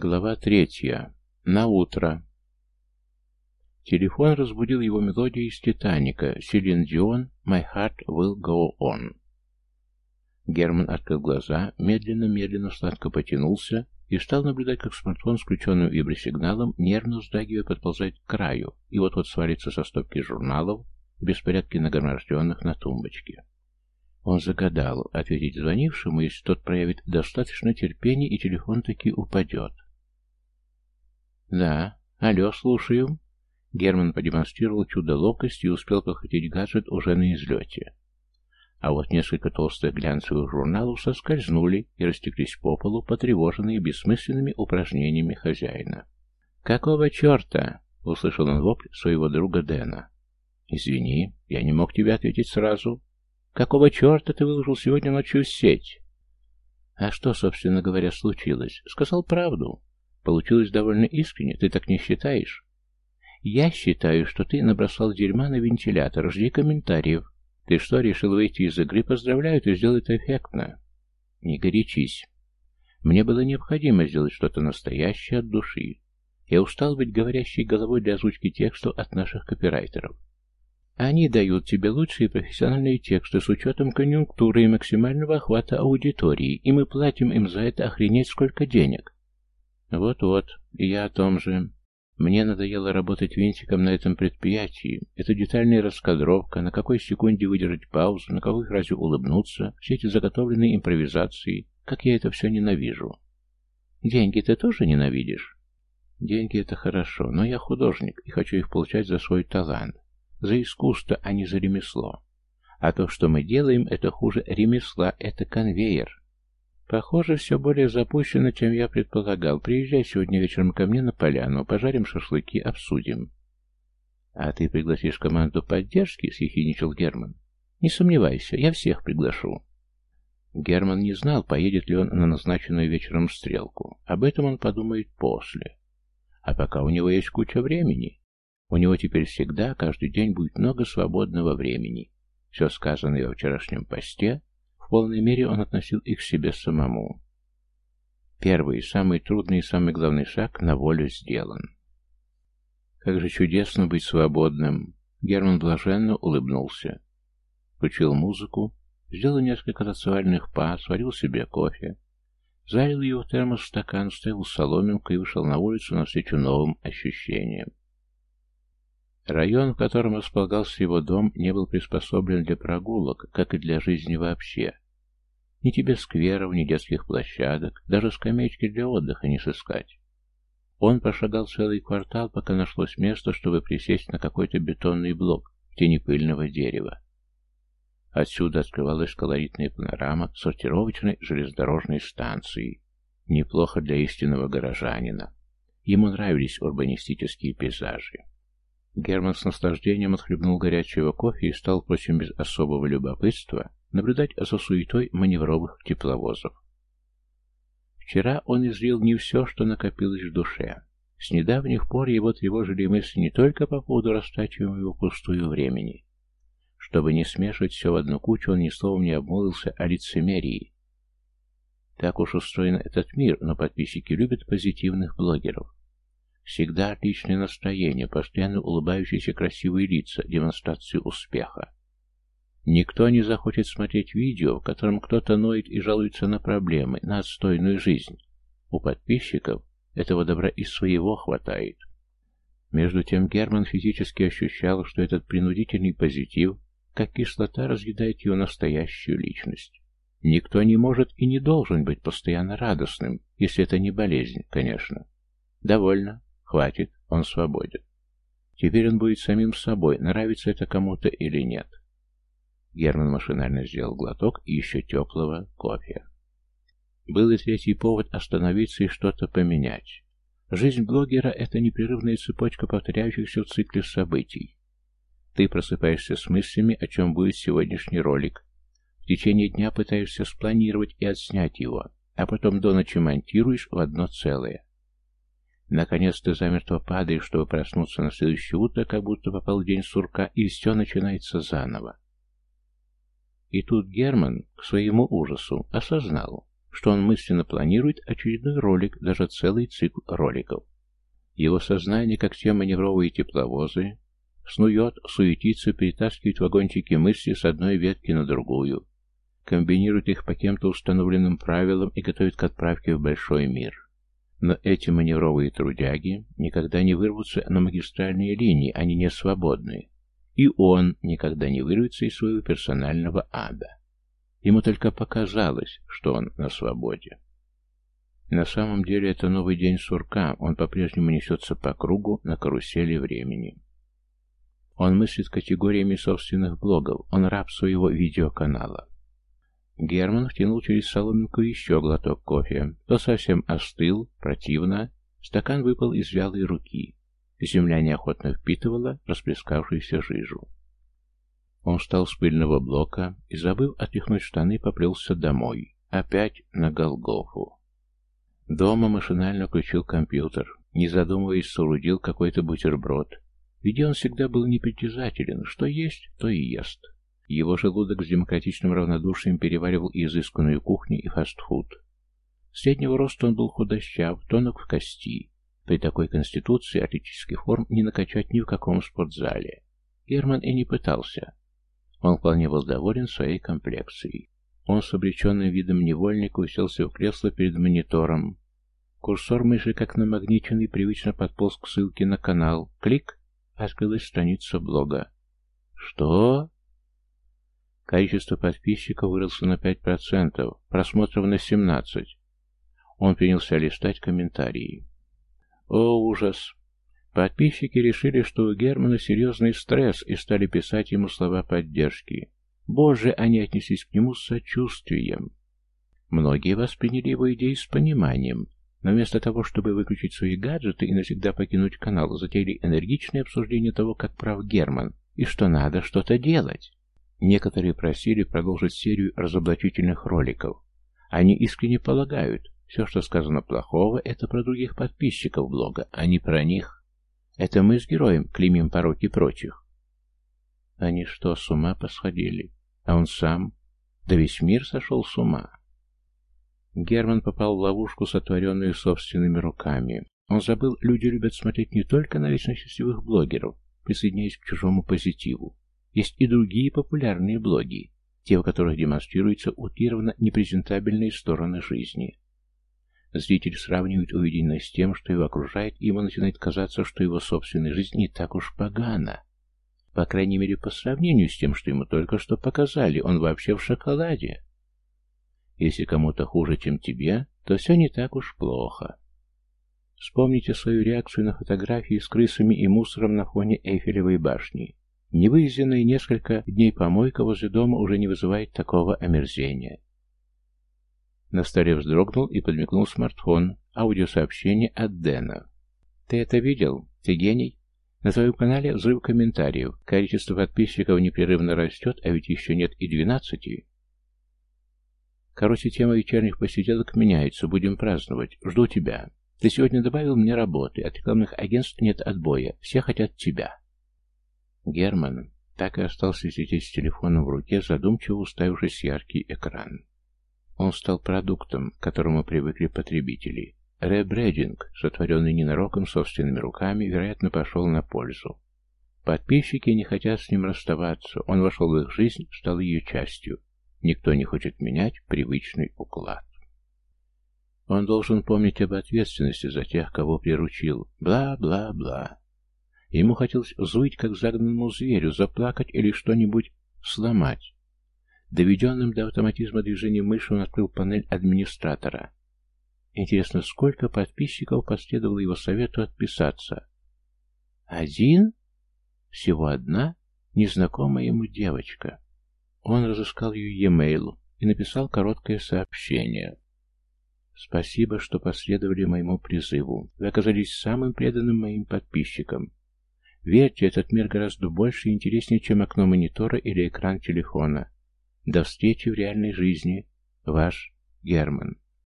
Глава третья. На утро. Телефон разбудил его мелодию из «Титаника» Селин Дион «My heart will go on». Герман открыл глаза, медленно-медленно сладко потянулся и стал наблюдать, как смартфон с включенным вибросигналом, нервно вздрагивая, подползает к краю и вот-вот свалится со стопки журналов в беспорядке нагроможденных на тумбочке. Он загадал ответить звонившему, если тот проявит достаточно терпения и телефон таки упадет. «Да. Алло, слушаю». Герман продемонстрировал чудо ловкости и успел похватить гаджет уже на излете. А вот несколько толстых глянцевых журналов соскользнули и растеклись по полу, потревоженные бессмысленными упражнениями хозяина. «Какого черта?» — услышал он вопль своего друга Дэна. «Извини, я не мог тебе ответить сразу. Какого черта ты выложил сегодня ночью в сеть?» «А что, собственно говоря, случилось?» «Сказал правду. Получилось довольно искренне, ты так не считаешь? Я считаю, что ты набросал дерьма на вентилятор, жди комментариев. Ты что, решил выйти из игры? Поздравляю, ты сделал это эффектно. Не горячись. Мне было необходимо сделать что-то настоящее от души. Я устал быть говорящей головой для озвучки текстов от наших копирайтеров. Они дают тебе лучшие профессиональные тексты с учетом конъюнктуры и максимального охвата аудитории, и мы платим им за это охренеть сколько денег. Вот-вот, и я о том же. Мне надоело работать винтиком на этом предприятии. Это детальная раскадровка, на какой секунде выдержать паузу, на какой фразе улыбнуться, все эти заготовленные импровизации. Как я это все ненавижу. Деньги ты тоже ненавидишь? Деньги — это хорошо, но я художник и хочу их получать за свой талант. За искусство, а не за ремесло. А то, что мы делаем, это хуже ремесла, это конвейер. Похоже, все более запущено, чем я предполагал. Приезжай сегодня вечером ко мне на поляну, пожарим шашлыки, обсудим. А ты пригласишь команду поддержки? Съехиничал Герман. Не сомневайся, я всех приглашу. Герман не знал, поедет ли он на назначенную вечером стрелку. Об этом он подумает после. А пока у него есть куча времени. У него теперь всегда, каждый день будет много свободного времени. Все сказанное во вчерашнем посте в полной мере он относил их к себе самому. Первый, самый трудный и самый главный шаг на волю сделан. Как же чудесно быть свободным! Герман блаженно улыбнулся. Включил музыку, сделал несколько танцевальных па, сварил себе кофе, залил его термос в стакан, ставил соломинку и вышел на улицу навстречу новым ощущениям. Район, в котором располагался его дом, не был приспособлен для прогулок, как и для жизни вообще. Ни тебе скверов, ни детских площадок, даже скамеечки для отдыха не сыскать. Он прошагал целый квартал, пока нашлось место, чтобы присесть на какой-то бетонный блок в тени пыльного дерева. Отсюда открывалась колоритная панорама сортировочной железнодорожной станции. Неплохо для истинного горожанина. Ему нравились урбанистические пейзажи. Герман с наслаждением отхлебнул горячего кофе и стал, впрочем, без особого любопытства, наблюдать за суетой маневровых тепловозов. Вчера он излил не все, что накопилось в душе. С недавних пор его тревожили мысли не только по поводу растачиваемого пустую времени. Чтобы не смешивать все в одну кучу, он ни словом не обмолвился о лицемерии. Так уж устроен этот мир, но подписчики любят позитивных блогеров. Всегда отличное настроение, постоянно улыбающиеся красивые лица, демонстрации успеха. Никто не захочет смотреть видео, в котором кто-то ноет и жалуется на проблемы, на отстойную жизнь. У подписчиков этого добра и своего хватает. Между тем Герман физически ощущал, что этот принудительный позитив, как кислота, разъедает его настоящую личность. Никто не может и не должен быть постоянно радостным, если это не болезнь, конечно. Довольно. Хватит, он свободен. Теперь он будет самим собой, нравится это кому-то или нет. Герман машинально сделал глоток и еще теплого кофе. Был и третий повод остановиться и что-то поменять. Жизнь блогера — это непрерывная цепочка повторяющихся в цикле событий. Ты просыпаешься с мыслями, о чем будет сегодняшний ролик. В течение дня пытаешься спланировать и отснять его, а потом до ночи монтируешь в одно целое. Наконец ты замертво падаешь, чтобы проснуться на следующее утро, как будто попал день сурка, и все начинается заново. И тут Герман, к своему ужасу, осознал, что он мысленно планирует очередной ролик, даже целый цикл роликов. Его сознание, как те маневровые тепловозы, снует, суетится, перетаскивает вагончики мысли с одной ветки на другую, комбинирует их по кем-то установленным правилам и готовит к отправке в большой мир. Но эти маневровые трудяги никогда не вырвутся на магистральные линии, они не свободны. И он никогда не вырвется из своего персонального ада. Ему только показалось, что он на свободе. На самом деле это новый день сурка, он по-прежнему несется по кругу на карусели времени. Он мыслит категориями собственных блогов, он раб своего видеоканала. Герман втянул через соломинку еще глоток кофе. То совсем остыл, противно. Стакан выпал из вялой руки. Земля неохотно впитывала расплескавшуюся жижу. Он встал с пыльного блока и, забыв отряхнуть штаны, поплелся домой. Опять на Голгофу. Дома машинально включил компьютер. Не задумываясь, соорудил какой-то бутерброд. Ведь он всегда был непритязателен. Что есть, то и ест. Его желудок с демократичным равнодушием переваривал и изысканную кухню, и фастфуд. Среднего роста он был худощав, тонок в кости. При такой конституции атлетических форм не накачать ни в каком спортзале. Герман и не пытался. Он вполне был доволен своей комплекцией. Он с обреченным видом невольника уселся в кресло перед монитором. Курсор мыши, как намагниченный, привычно подполз к ссылке на канал. Клик! Открылась страница блога. «Что?» Количество подписчиков выросло на 5%, просмотров на 17%. Он принялся листать комментарии. О, ужас! Подписчики решили, что у Германа серьезный стресс и стали писать ему слова поддержки. Боже, они отнеслись к нему с сочувствием. Многие восприняли его идеи с пониманием, но вместо того, чтобы выключить свои гаджеты и навсегда покинуть канал, затеяли энергичное обсуждение того, как прав Герман, и что надо что-то делать. Некоторые просили продолжить серию разоблачительных роликов. Они искренне полагают, все, что сказано плохого, это про других подписчиков блога, а не про них. Это мы с героем клеймим пороки прочих. Они что, с ума посходили? А он сам? Да весь мир сошел с ума. Герман попал в ловушку, сотворенную собственными руками. Он забыл, люди любят смотреть не только на вечно счастливых блогеров, присоединяясь к чужому позитиву. Есть и другие популярные блоги, те, в которых демонстрируются утрированно непрезентабельные стороны жизни. Зритель сравнивает увиденное с тем, что его окружает, и ему начинает казаться, что его собственная жизнь не так уж погана. По крайней мере, по сравнению с тем, что ему только что показали, он вообще в шоколаде. Если кому-то хуже, чем тебе, то все не так уж плохо. Вспомните свою реакцию на фотографии с крысами и мусором на фоне Эйфелевой башни. Невывезенная несколько дней помойка возле дома уже не вызывает такого омерзения. На столе вздрогнул и подмигнул смартфон. Аудиосообщение от Дэна. «Ты это видел? Ты гений?» На твоем канале взрыв комментариев. Количество подписчиков непрерывно растет, а ведь еще нет и двенадцати. Короче, тема вечерних посиделок меняется. Будем праздновать. Жду тебя. Ты сегодня добавил мне работы. От рекламных агентств нет отбоя. Все хотят тебя. Герман так и остался сидеть с телефоном в руке, задумчиво уставившись яркий экран. Он стал продуктом, к которому привыкли потребители. Ребрейдинг, сотворенный ненароком собственными руками, вероятно, пошел на пользу. Подписчики не хотят с ним расставаться, он вошел в их жизнь, стал ее частью. Никто не хочет менять привычный уклад. Он должен помнить об ответственности за тех, кого приручил. Бла-бла-бла. Ему хотелось взвыть, как загнанному зверю, заплакать или что-нибудь сломать. Доведенным до автоматизма движением мыши он открыл панель администратора. Интересно, сколько подписчиков последовало его совету отписаться? Один? Всего одна? Незнакомая ему девочка. Он разыскал ее e-mail и написал короткое сообщение. «Спасибо, что последовали моему призыву. Вы оказались самым преданным моим подписчиком. Верьте, этот мир гораздо больше и интереснее, чем окно монитора или экран телефона. До встречи в реальной жизни. Ваш Герман.